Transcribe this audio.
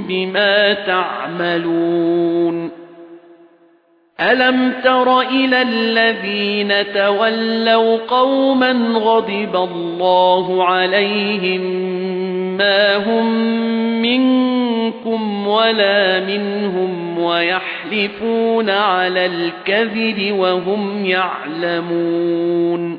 بِمَا تَعْمَلُونَ أَلَمْ تَرَ إِلَى الَّذِينَ تَوَلَّوْا قَوْمًا غَضِبَ اللَّهُ عَلَيْهِمْ مَا هُمْ مِنكُمْ وَلَا مِنْهُمْ وَيَحْلِفُونَ عَلَى الْكَذِبِ وَهُمْ يَعْلَمُونَ